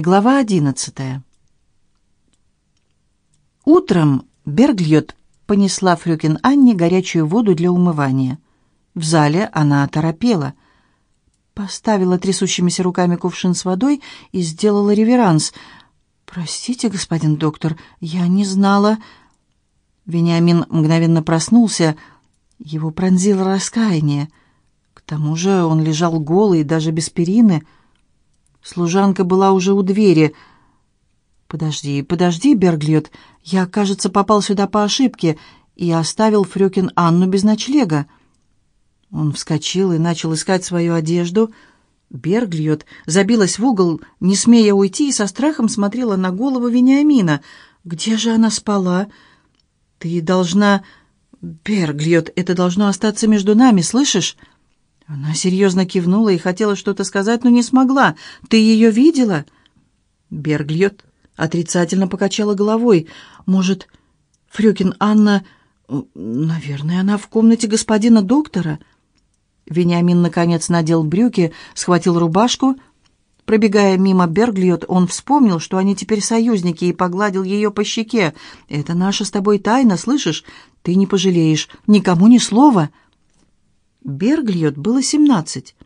Глава одиннадцатая. Утром Бергльот понесла Фрюкин Анне горячую воду для умывания. В зале она оторопела. Поставила трясущимися руками кувшин с водой и сделала реверанс. «Простите, господин доктор, я не знала...» Вениамин мгновенно проснулся. Его пронзило раскаяние. К тому же он лежал голый, даже без перины — Служанка была уже у двери. «Подожди, подожди, Берглиот, я, кажется, попал сюда по ошибке и оставил Фрёкин Анну без ночлега». Он вскочил и начал искать свою одежду. Берглиот забилась в угол, не смея уйти, и со страхом смотрела на голову Вениамина. «Где же она спала?» «Ты должна...» «Берглиот, это должно остаться между нами, слышишь?» Она серьезно кивнула и хотела что-то сказать, но не смогла. «Ты ее видела?» Бергльет отрицательно покачала головой. «Может, Фрюкин Анна... Наверное, она в комнате господина доктора?» Вениамин, наконец, надел брюки, схватил рубашку. Пробегая мимо Берглиот, он вспомнил, что они теперь союзники, и погладил ее по щеке. «Это наша с тобой тайна, слышишь? Ты не пожалеешь. Никому ни слова!» Бергльот было семнадцать.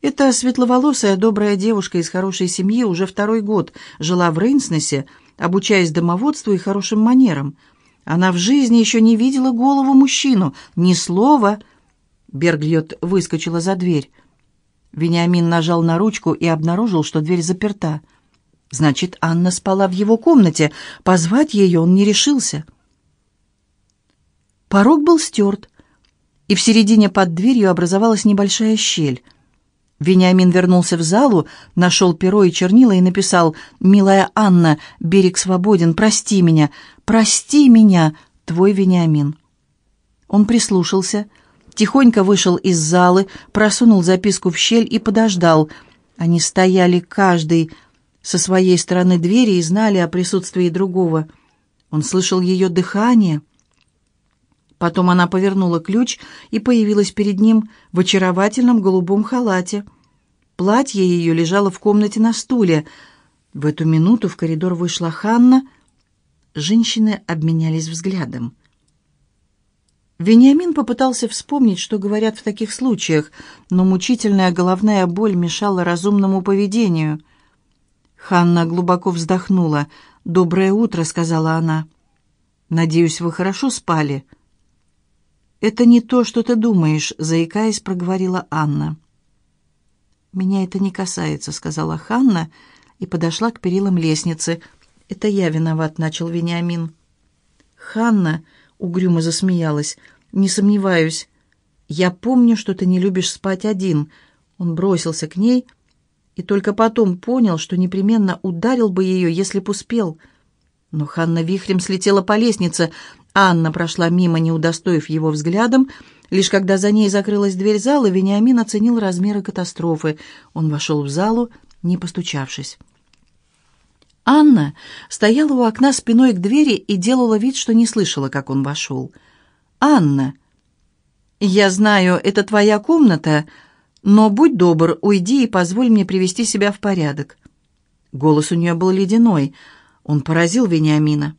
Эта светловолосая добрая девушка из хорошей семьи уже второй год жила в Рейнснесе, обучаясь домоводству и хорошим манерам. Она в жизни еще не видела голову мужчину, ни слова. Бергльот выскочила за дверь. Вениамин нажал на ручку и обнаружил, что дверь заперта. Значит, Анна спала в его комнате. Позвать ее он не решился. Порог был стерт и в середине под дверью образовалась небольшая щель. Вениамин вернулся в залу, нашел перо и чернила и написал «Милая Анна, берег свободен, прости меня, прости меня, твой Вениамин». Он прислушался, тихонько вышел из залы, просунул записку в щель и подождал. Они стояли каждый со своей стороны двери и знали о присутствии другого. Он слышал ее дыхание — Потом она повернула ключ и появилась перед ним в очаровательном голубом халате. Платье ее лежало в комнате на стуле. В эту минуту в коридор вышла Ханна. Женщины обменялись взглядом. Вениамин попытался вспомнить, что говорят в таких случаях, но мучительная головная боль мешала разумному поведению. Ханна глубоко вздохнула. «Доброе утро», — сказала она. «Надеюсь, вы хорошо спали?» «Это не то, что ты думаешь», — заикаясь, проговорила Анна. «Меня это не касается», — сказала Ханна и подошла к перилам лестницы. «Это я виноват», — начал Вениамин. Ханна угрюмо засмеялась. «Не сомневаюсь. Я помню, что ты не любишь спать один». Он бросился к ней и только потом понял, что непременно ударил бы ее, если б успел. Но Ханна вихрем слетела по лестнице. Анна прошла мимо, не удостоив его взглядом. Лишь когда за ней закрылась дверь зала, Вениамин оценил размеры катастрофы. Он вошел в залу, не постучавшись. Анна стояла у окна спиной к двери и делала вид, что не слышала, как он вошел. «Анна, я знаю, это твоя комната, но будь добр, уйди и позволь мне привести себя в порядок». Голос у нее был ледяной. Он поразил Вениамина.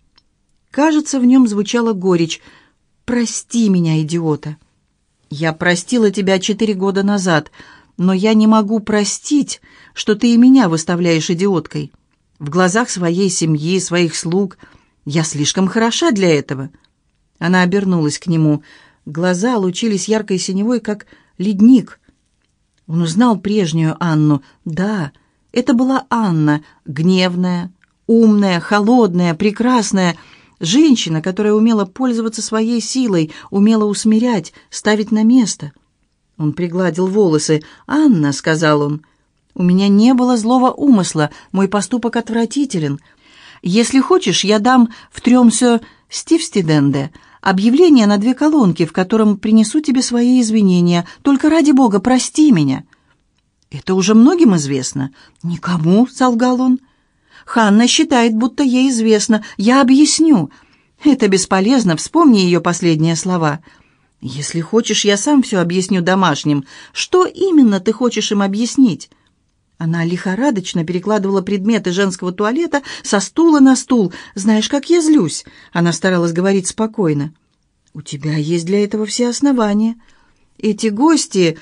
Кажется, в нем звучала горечь. «Прости меня, идиота!» «Я простила тебя четыре года назад, но я не могу простить, что ты и меня выставляешь идиоткой. В глазах своей семьи, своих слуг я слишком хороша для этого». Она обернулась к нему. Глаза лучились яркой синевой, как ледник. Он узнал прежнюю Анну. Да, это была Анна, гневная, умная, холодная, прекрасная, Женщина, которая умела пользоваться своей силой, умела усмирять, ставить на место. Он пригладил волосы. «Анна», — сказал он, — «у меня не было злого умысла, мой поступок отвратителен. Если хочешь, я дам в Трёмсё Стивстиденде объявление на две колонки, в котором принесу тебе свои извинения. Только ради бога, прости меня». «Это уже многим известно». «Никому», — солгал он. Ханна считает, будто ей известно. Я объясню. Это бесполезно, вспомни ее последние слова. Если хочешь, я сам все объясню домашним. Что именно ты хочешь им объяснить?» Она лихорадочно перекладывала предметы женского туалета со стула на стул. «Знаешь, как я злюсь?» Она старалась говорить спокойно. «У тебя есть для этого все основания. Эти гости,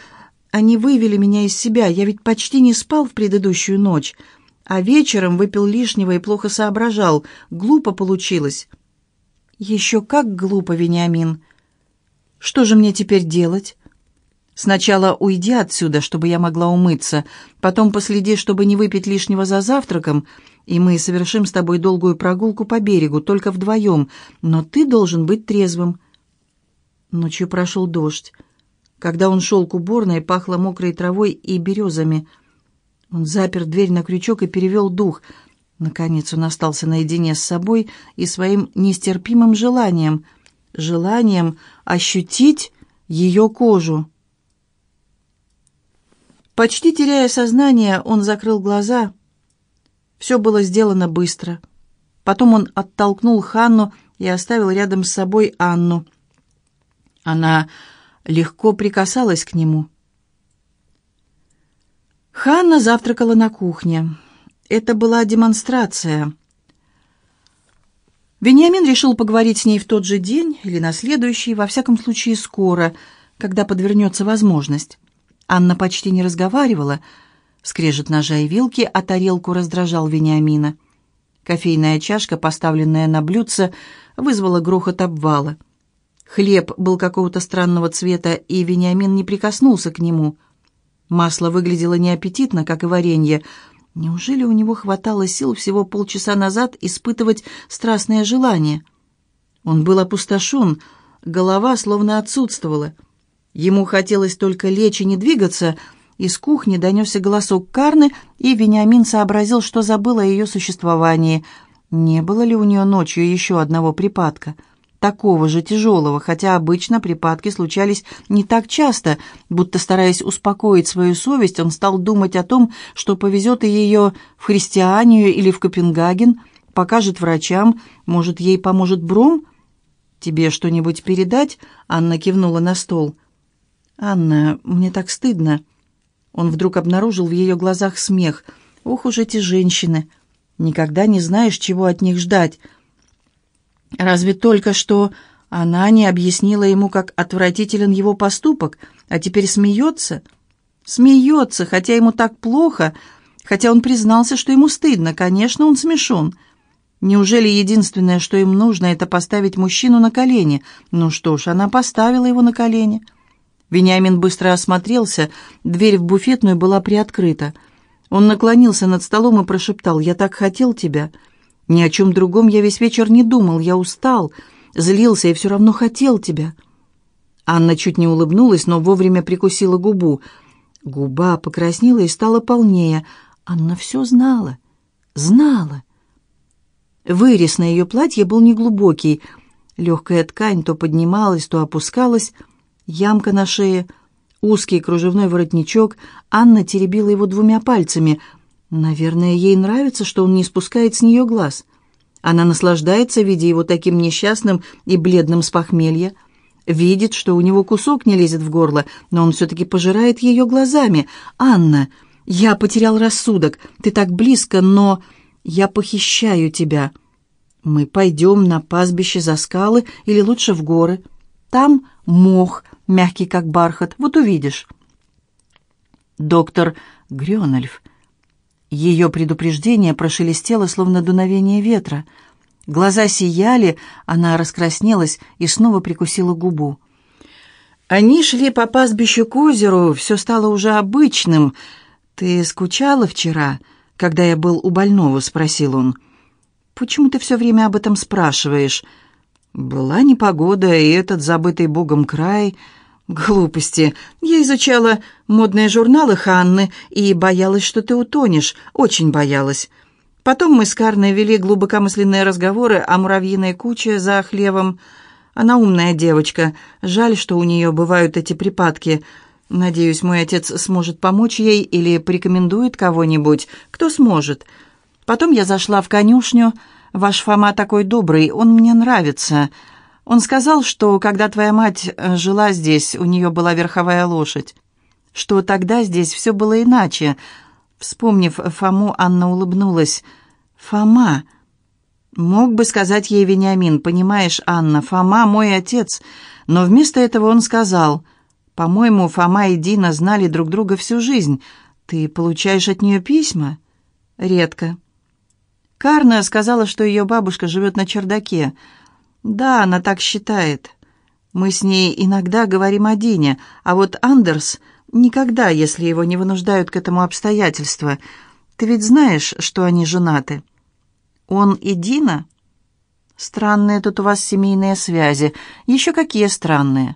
они вывели меня из себя. Я ведь почти не спал в предыдущую ночь, а вечером выпил лишнего и плохо соображал. Глупо получилось». «Еще как глупо, Вениамин. Что же мне теперь делать?» Сначала уйди отсюда, чтобы я могла умыться, потом последи, чтобы не выпить лишнего за завтраком, и мы совершим с тобой долгую прогулку по берегу, только вдвоем, но ты должен быть трезвым». Ночью прошел дождь. Когда он шел к уборной, пахло мокрой травой и березами. Он запер дверь на крючок и перевел дух. Наконец он остался наедине с собой и своим нестерпимым желанием, желанием ощутить ее кожу. Почти теряя сознание, он закрыл глаза. Все было сделано быстро. Потом он оттолкнул Ханну и оставил рядом с собой Анну. Она легко прикасалась к нему. Ханна завтракала на кухне. Это была демонстрация. Вениамин решил поговорить с ней в тот же день или на следующий, во всяком случае скоро, когда подвернется возможность. Анна почти не разговаривала. Скрежет ножа и вилки, а тарелку раздражал Вениамина. Кофейная чашка, поставленная на блюдце, вызвала грохот обвала. Хлеб был какого-то странного цвета, и Вениамин не прикоснулся к нему. Масло выглядело неаппетитно, как и варенье. Неужели у него хватало сил всего полчаса назад испытывать страстное желание? Он был опустошен, голова словно отсутствовала — Ему хотелось только лечь и не двигаться. Из кухни донесся голосок Карны, и Вениамин сообразил, что забыл о ее существовании. Не было ли у нее ночью еще одного припадка? Такого же тяжелого, хотя обычно припадки случались не так часто, будто стараясь успокоить свою совесть, он стал думать о том, что повезет ее в Христианию или в Копенгаген, покажет врачам, может, ей поможет Бром? «Тебе что-нибудь передать?» — Анна кивнула на стол. «Анна, мне так стыдно». Он вдруг обнаружил в ее глазах смех. «Ох уж эти женщины! Никогда не знаешь, чего от них ждать. Разве только что она не объяснила ему, как отвратителен его поступок, а теперь смеется? Смеется, хотя ему так плохо, хотя он признался, что ему стыдно. Конечно, он смешон». Неужели единственное, что им нужно, это поставить мужчину на колени? Ну что ж, она поставила его на колени. Вениамин быстро осмотрелся, дверь в буфетную была приоткрыта. Он наклонился над столом и прошептал, «Я так хотел тебя. Ни о чем другом я весь вечер не думал, я устал, злился и все равно хотел тебя». Анна чуть не улыбнулась, но вовремя прикусила губу. Губа покраснела и стала полнее. Анна все знала, знала. Вырез на ее платье был неглубокий. Легкая ткань то поднималась, то опускалась, ямка на шее, узкий кружевной воротничок. Анна теребила его двумя пальцами. Наверное, ей нравится, что он не спускает с нее глаз. Она наслаждается, видя его таким несчастным и бледным с похмелья. Видит, что у него кусок не лезет в горло, но он все-таки пожирает ее глазами. «Анна, я потерял рассудок. Ты так близко, но я похищаю тебя. Мы пойдем на пастбище за скалы или лучше в горы. Там мох, мягкий как бархат, вот увидишь. Доктор Грёнольф. Ее предупреждение прошелестело, словно дуновение ветра. Глаза сияли, она раскраснелась и снова прикусила губу. Они шли по пастбищу к озеру, все стало уже обычным. «Ты скучала вчера, когда я был у больного?» — спросил он. «Почему ты все время об этом спрашиваешь?» «Была непогода, и этот забытый богом край...» «Глупости. Я изучала модные журналы Ханны и боялась, что ты утонешь. Очень боялась. Потом мы с Карной вели глубокомысленные разговоры о муравьиной куче за хлевом. Она умная девочка. Жаль, что у нее бывают эти припадки. Надеюсь, мой отец сможет помочь ей или порекомендует кого-нибудь. Кто сможет?» Потом я зашла в конюшню. Ваш Фома такой добрый, он мне нравится. Он сказал, что когда твоя мать э, жила здесь, у нее была верховая лошадь. Что тогда здесь все было иначе. Вспомнив Фому, Анна улыбнулась. «Фома!» Мог бы сказать ей Вениамин, «Понимаешь, Анна, Фома мой отец», но вместо этого он сказал, «По-моему, Фома и Дина знали друг друга всю жизнь. Ты получаешь от нее письма?» «Редко». Карна сказала, что ее бабушка живет на чердаке. «Да, она так считает. Мы с ней иногда говорим о Дине, а вот Андерс никогда, если его не вынуждают к этому обстоятельства. Ты ведь знаешь, что они женаты?» «Он и Дина?» «Странные тут у вас семейные связи. Еще какие странные?»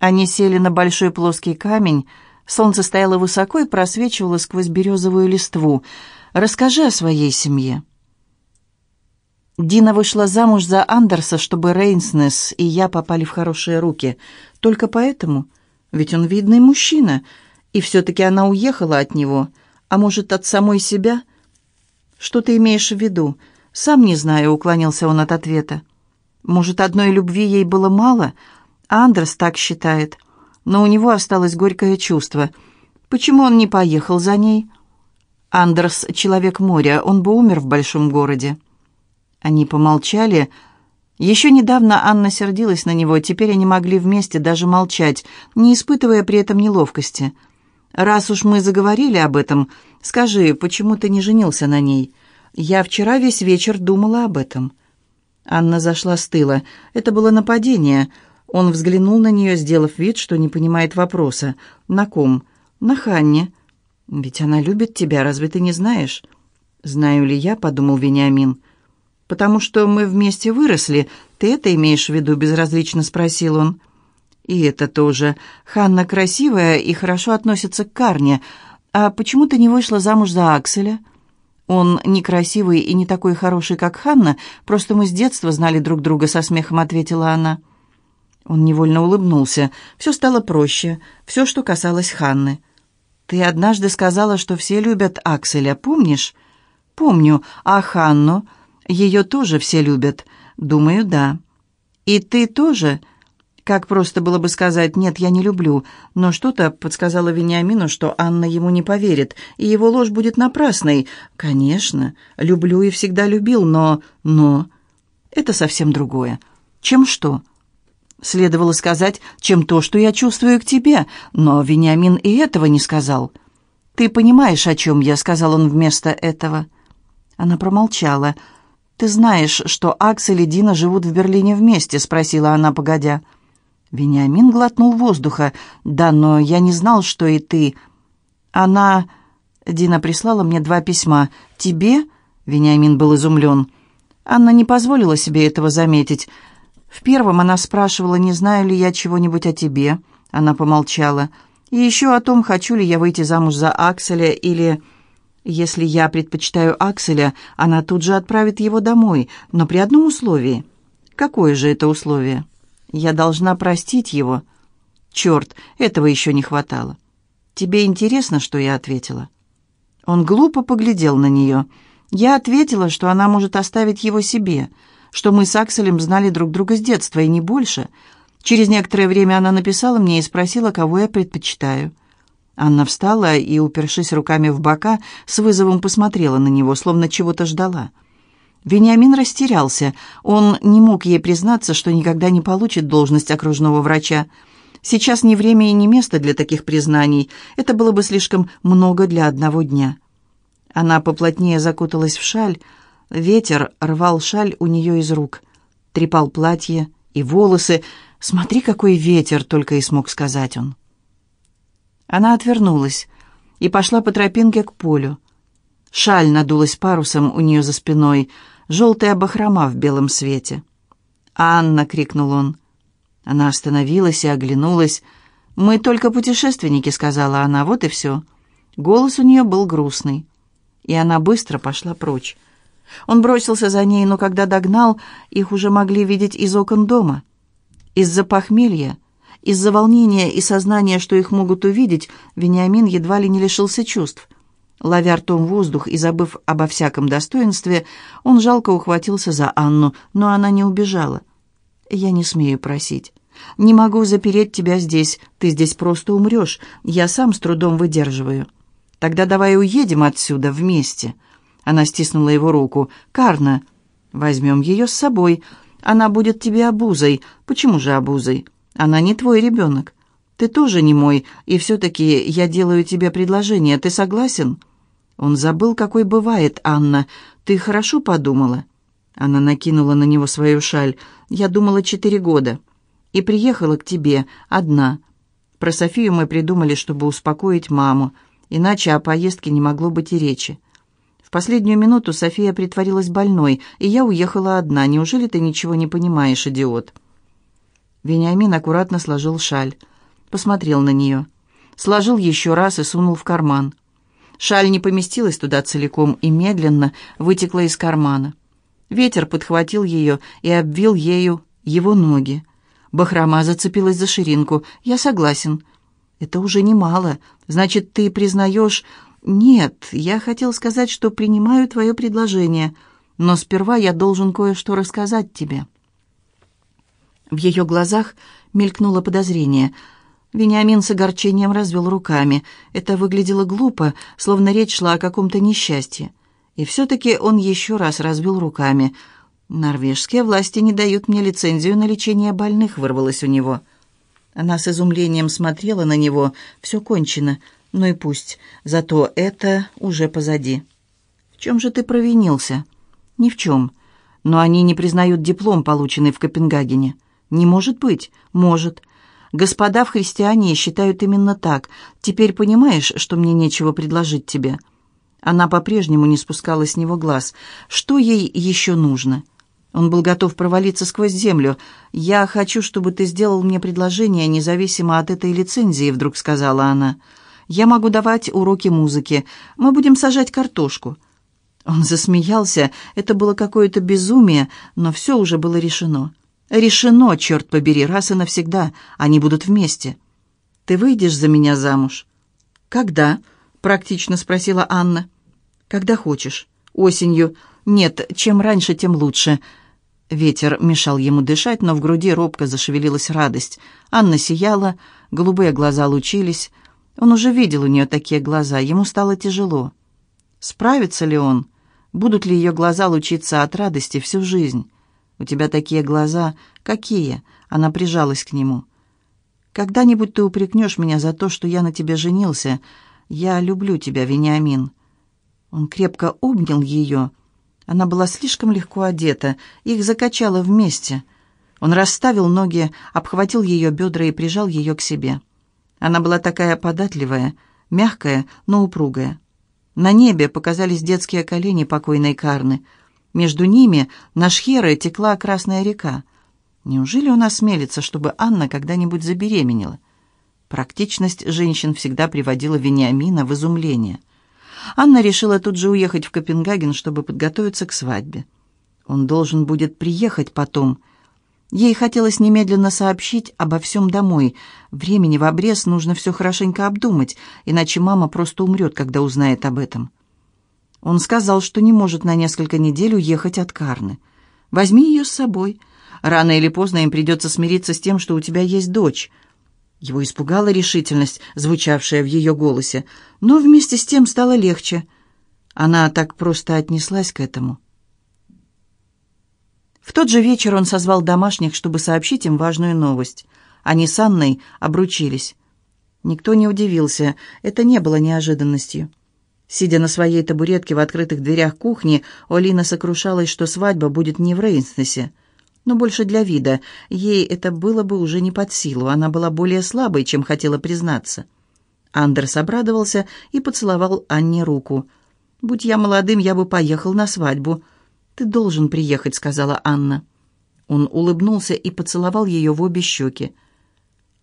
Они сели на большой плоский камень. Солнце стояло высоко и просвечивало сквозь березовую листву. «Расскажи о своей семье». Дина вышла замуж за Андерса, чтобы Рейнснес и я попали в хорошие руки. Только поэтому? Ведь он видный мужчина. И все-таки она уехала от него. А может, от самой себя? Что ты имеешь в виду? Сам не знаю, уклонился он от ответа. Может, одной любви ей было мало? Андерс так считает. Но у него осталось горькое чувство. Почему он не поехал за ней? Андерс — человек моря, он бы умер в большом городе. Они помолчали. Еще недавно Анна сердилась на него, теперь они могли вместе даже молчать, не испытывая при этом неловкости. «Раз уж мы заговорили об этом, скажи, почему ты не женился на ней? Я вчера весь вечер думала об этом». Анна зашла с тыла. Это было нападение. Он взглянул на нее, сделав вид, что не понимает вопроса. «На ком?» «На Ханне». «Ведь она любит тебя, разве ты не знаешь?» «Знаю ли я?» — подумал Вениамин. «Потому что мы вместе выросли. Ты это имеешь в виду?» — безразлично спросил он. «И это тоже. Ханна красивая и хорошо относится к Карне. А почему ты не вышла замуж за Акселя?» «Он некрасивый и не такой хороший, как Ханна, просто мы с детства знали друг друга», — со смехом ответила она. Он невольно улыбнулся. Все стало проще, все, что касалось Ханны. «Ты однажды сказала, что все любят Акселя, помнишь?» «Помню. А Ханну?» Ее тоже все любят. Думаю, да. И ты тоже? Как просто было бы сказать «нет, я не люблю», но что-то подсказало Вениамину, что Анна ему не поверит, и его ложь будет напрасной. Конечно, люблю и всегда любил, но... но... Это совсем другое. Чем что? Следовало сказать, чем то, что я чувствую к тебе, но Вениамин и этого не сказал. «Ты понимаешь, о чем я?» — сказал он вместо этого. Она промолчала. «Ты знаешь, что Аксель и Дина живут в Берлине вместе?» — спросила она, погодя. Вениамин глотнул воздуха. «Да, но я не знал, что и ты...» «Она...» Дина прислала мне два письма. «Тебе?» — Вениамин был изумлен. Анна не позволила себе этого заметить. В первом она спрашивала, не знаю ли я чего-нибудь о тебе. Она помолчала. И еще о том, хочу ли я выйти замуж за Акселя или... Если я предпочитаю Акселя, она тут же отправит его домой, но при одном условии. Какое же это условие? Я должна простить его. Черт, этого еще не хватало. Тебе интересно, что я ответила? Он глупо поглядел на нее. Я ответила, что она может оставить его себе, что мы с Акселем знали друг друга с детства и не больше. Через некоторое время она написала мне и спросила, кого я предпочитаю. Анна встала и, упершись руками в бока, с вызовом посмотрела на него, словно чего-то ждала. Вениамин растерялся. Он не мог ей признаться, что никогда не получит должность окружного врача. Сейчас не время и не место для таких признаний. Это было бы слишком много для одного дня. Она поплотнее закуталась в шаль. Ветер рвал шаль у нее из рук. Трепал платье и волосы. «Смотри, какой ветер!» — только и смог сказать он. Она отвернулась и пошла по тропинке к полю. Шаль надулась парусом у нее за спиной, желтая бахрома в белом свете. «Анна!» — крикнул он. Она остановилась и оглянулась. «Мы только путешественники», — сказала она, — «вот и все». Голос у нее был грустный, и она быстро пошла прочь. Он бросился за ней, но когда догнал, их уже могли видеть из окон дома. Из-за похмелья из-за волнения и сознания, что их могут увидеть, Вениамин едва ли не лишился чувств. Ловя ртом воздух и забыв обо всяком достоинстве, он жалко ухватился за Анну, но она не убежала. «Я не смею просить. Не могу запереть тебя здесь. Ты здесь просто умрешь. Я сам с трудом выдерживаю». Тогда давай уедем отсюда вместе». Она стиснула его руку. «Карна, возьмем ее с собой. Она будет тебе обузой. Почему же обузой? Она не твой ребенок. Ты тоже не мой, и все-таки я делаю тебе предложение. Ты согласен?» Он забыл, какой бывает Анна. «Ты хорошо подумала?» Она накинула на него свою шаль. «Я думала четыре года. И приехала к тебе, одна. Про Софию мы придумали, чтобы успокоить маму. Иначе о поездке не могло быть и речи. В последнюю минуту София притворилась больной, и я уехала одна. Неужели ты ничего не понимаешь, идиот?» Вениамин аккуратно сложил шаль. Посмотрел на нее. Сложил еще раз и сунул в карман. Шаль не поместилась туда целиком и медленно вытекла из кармана. Ветер подхватил ее и обвил ею его ноги. Бахрома зацепилась за ширинку. «Я согласен». «Это уже немало. Значит, ты признаешь...» «Нет, я хотел сказать, что принимаю твое предложение, но сперва я должен кое-что рассказать тебе». В ее глазах мелькнуло подозрение – Вениамин с огорчением развел руками. Это выглядело глупо, словно речь шла о каком-то несчастье. И все-таки он еще раз развел руками. «Норвежские власти не дают мне лицензию на лечение больных», — вырвалось у него. Она с изумлением смотрела на него. «Все кончено. Ну и пусть. Зато это уже позади». «В чем же ты провинился?» «Ни в чем. Но они не признают диплом, полученный в Копенгагене». «Не может быть». «Может. Господа в христиане считают именно так. Теперь понимаешь, что мне нечего предложить тебе?» Она по-прежнему не спускала с него глаз. «Что ей еще нужно?» Он был готов провалиться сквозь землю. «Я хочу, чтобы ты сделал мне предложение, независимо от этой лицензии», — вдруг сказала она. «Я могу давать уроки музыки. Мы будем сажать картошку». Он засмеялся. Это было какое-то безумие, но все уже было решено. Решено, черт побери, раз и навсегда. Они будут вместе. Ты выйдешь за меня замуж? Когда? Практично спросила Анна. Когда хочешь. Осенью. Нет, чем раньше, тем лучше. Ветер мешал ему дышать, но в груди робко зашевелилась радость. Анна сияла, голубые глаза лучились. Он уже видел у нее такие глаза, ему стало тяжело. Справится ли он? Будут ли ее глаза лучиться от радости всю жизнь? У тебя такие глаза. Какие?» Она прижалась к нему. «Когда-нибудь ты упрекнешь меня за то, что я на тебе женился. Я люблю тебя, Вениамин». Он крепко обнял ее. Она была слишком легко одета. Их закачало вместе. Он расставил ноги, обхватил ее бедра и прижал ее к себе. Она была такая податливая, мягкая, но упругая. На небе показались детские колени покойной Карны — между ними на Шхеры текла Красная река. Неужели он осмелится, чтобы Анна когда-нибудь забеременела? Практичность женщин всегда приводила Вениамина в изумление. Анна решила тут же уехать в Копенгаген, чтобы подготовиться к свадьбе. Он должен будет приехать потом. Ей хотелось немедленно сообщить обо всем домой. Времени в обрез, нужно все хорошенько обдумать, иначе мама просто умрет, когда узнает об этом. Он сказал, что не может на несколько недель уехать от Карны. Возьми ее с собой. Рано или поздно им придется смириться с тем, что у тебя есть дочь. Его испугала решительность, звучавшая в ее голосе, но вместе с тем стало легче. Она так просто отнеслась к этому. В тот же вечер он созвал домашних, чтобы сообщить им важную новость. Они с Анной обручились. Никто не удивился, это не было неожиданностью. Сидя на своей табуретке в открытых дверях кухни, Олина сокрушалась, что свадьба будет не в Рейнснесе. Но больше для вида. Ей это было бы уже не под силу. Она была более слабой, чем хотела признаться. Андерс обрадовался и поцеловал Анне руку. «Будь я молодым, я бы поехал на свадьбу». «Ты должен приехать», — сказала Анна. Он улыбнулся и поцеловал ее в обе щеки.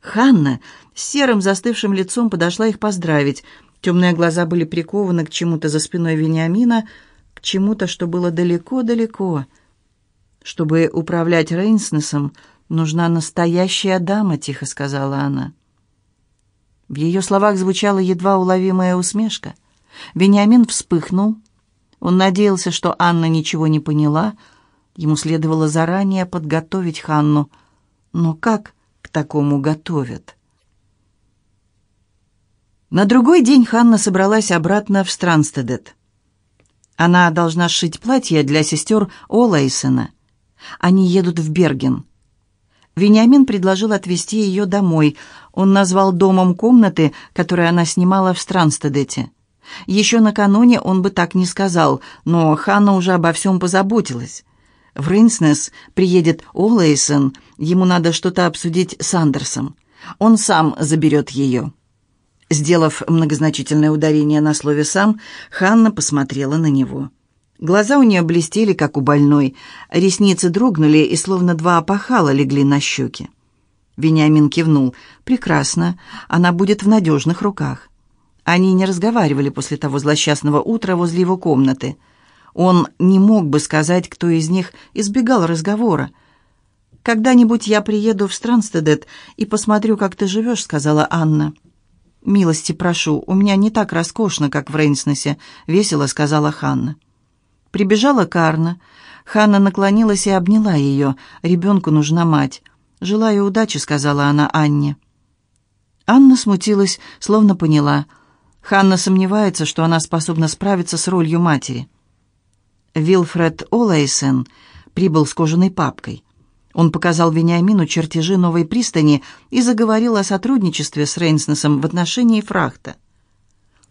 Ханна с серым застывшим лицом подошла их поздравить — Темные глаза были прикованы к чему-то за спиной Вениамина, к чему-то, что было далеко-далеко. «Чтобы управлять Рейнснесом, нужна настоящая дама», — тихо сказала она. В ее словах звучала едва уловимая усмешка. Вениамин вспыхнул. Он надеялся, что Анна ничего не поняла. Ему следовало заранее подготовить Ханну. Но как к такому готовят?» На другой день Ханна собралась обратно в Странстедет. Она должна сшить платье для сестер Олайсена. Они едут в Берген. Вениамин предложил отвезти ее домой. Он назвал домом комнаты, которые она снимала в Странстедете. Еще накануне он бы так не сказал, но Ханна уже обо всем позаботилась. В Рейнснес приедет Олэйсон, ему надо что-то обсудить с Андерсом. Он сам заберет ее. Сделав многозначительное ударение на слове «сам», Ханна посмотрела на него. Глаза у нее блестели, как у больной, ресницы дрогнули и словно два опахала легли на щеки. Вениамин кивнул. «Прекрасно, она будет в надежных руках». Они не разговаривали после того злосчастного утра возле его комнаты. Он не мог бы сказать, кто из них избегал разговора. «Когда-нибудь я приеду в Странстедет и посмотрю, как ты живешь», — сказала Анна. «Милости прошу, у меня не так роскошно, как в Рейнснесе», — весело сказала Ханна. Прибежала Карна. Ханна наклонилась и обняла ее. «Ребенку нужна мать». «Желаю удачи», — сказала она Анне. Анна смутилась, словно поняла. Ханна сомневается, что она способна справиться с ролью матери. Вилфред Олайсен прибыл с кожаной папкой. Он показал Вениамину чертежи новой пристани и заговорил о сотрудничестве с Рейнснесом в отношении фрахта.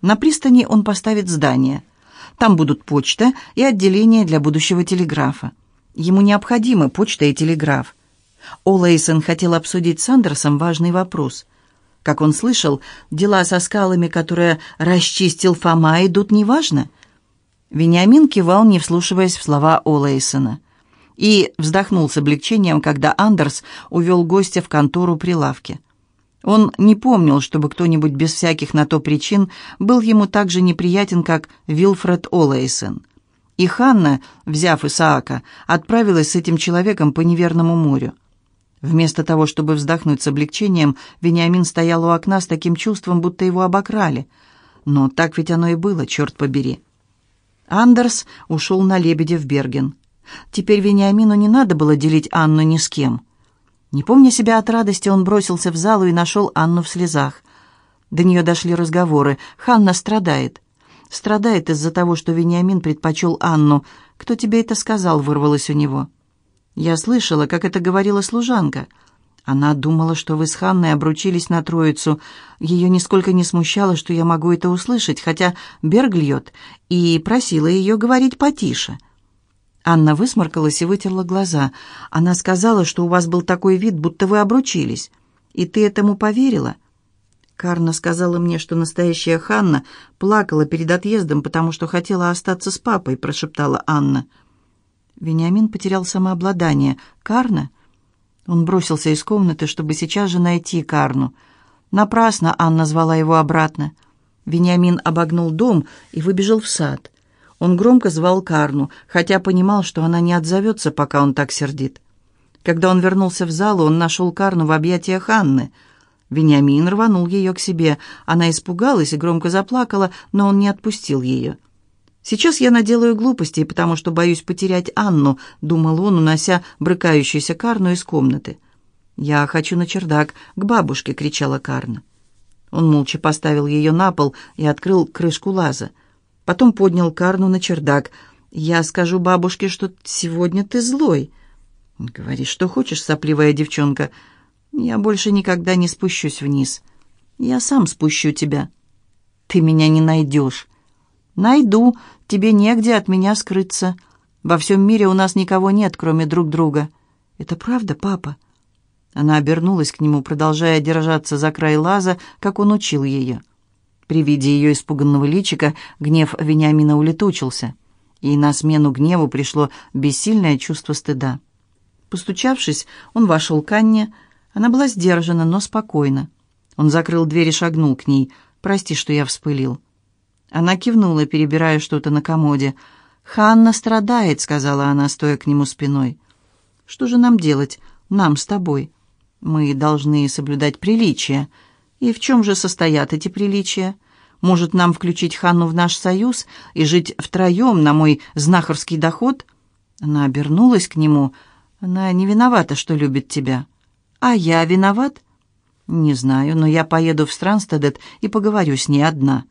На пристани он поставит здание. Там будут почта и отделение для будущего телеграфа. Ему необходимы почта и телеграф. Олэйсон хотел обсудить с Андерсом важный вопрос. Как он слышал, дела со скалами, которые расчистил Фома, идут неважно. Вениамин кивал, не вслушиваясь в слова Олэйсона и вздохнул с облегчением, когда Андерс увел гостя в контору при лавке. Он не помнил, чтобы кто-нибудь без всяких на то причин был ему так же неприятен, как Вилфред Олэйсен. И Ханна, взяв Исаака, отправилась с этим человеком по неверному морю. Вместо того, чтобы вздохнуть с облегчением, Вениамин стоял у окна с таким чувством, будто его обокрали. Но так ведь оно и было, черт побери. Андерс ушел на лебедя в Берген. Теперь Вениамину не надо было делить Анну ни с кем. Не помня себя от радости, он бросился в залу и нашел Анну в слезах. До нее дошли разговоры. Ханна страдает. Страдает из-за того, что Вениамин предпочел Анну. «Кто тебе это сказал?» — вырвалось у него. «Я слышала, как это говорила служанка». Она думала, что вы с Ханной обручились на троицу. Ее нисколько не смущало, что я могу это услышать, хотя Берг льет, и просила ее говорить потише. Анна высморкалась и вытерла глаза. Она сказала, что у вас был такой вид, будто вы обручились. И ты этому поверила? Карна сказала мне, что настоящая Ханна плакала перед отъездом, потому что хотела остаться с папой, прошептала Анна. Вениамин потерял самообладание. Карна? Он бросился из комнаты, чтобы сейчас же найти Карну. Напрасно Анна звала его обратно. Вениамин обогнул дом и выбежал в сад. Он громко звал Карну, хотя понимал, что она не отзовется, пока он так сердит. Когда он вернулся в зал, он нашел Карну в объятиях Анны. Вениамин рванул ее к себе. Она испугалась и громко заплакала, но он не отпустил ее. «Сейчас я наделаю глупостей, потому что боюсь потерять Анну», — думал он, унося брыкающуюся Карну из комнаты. «Я хочу на чердак, к бабушке», — кричала Карна. Он молча поставил ее на пол и открыл крышку лаза. Потом поднял Карну на чердак. «Я скажу бабушке, что сегодня ты злой». «Говори, что хочешь, сопливая девчонка. Я больше никогда не спущусь вниз. Я сам спущу тебя. Ты меня не найдешь». «Найду. Тебе негде от меня скрыться. Во всем мире у нас никого нет, кроме друг друга». «Это правда, папа?» Она обернулась к нему, продолжая держаться за край лаза, как он учил ее. При виде ее испуганного личика гнев Вениамина улетучился, и на смену гневу пришло бессильное чувство стыда. Постучавшись, он вошел к Анне. Она была сдержана, но спокойна. Он закрыл дверь и шагнул к ней. «Прости, что я вспылил». Она кивнула, перебирая что-то на комоде. «Ханна страдает», — сказала она, стоя к нему спиной. «Что же нам делать? Нам с тобой. Мы должны соблюдать приличия. И в чем же состоят эти приличия? Может, нам включить Ханну в наш союз и жить втроем на мой знахарский доход?» Она обернулась к нему. «Она не виновата, что любит тебя». «А я виноват?» «Не знаю, но я поеду в Странстедет и поговорю с ней одна».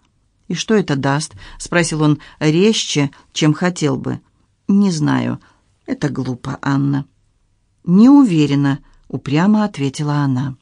«И что это даст?» — спросил он резче, чем хотел бы. «Не знаю. Это глупо, Анна». «Не уверена», — упрямо ответила она.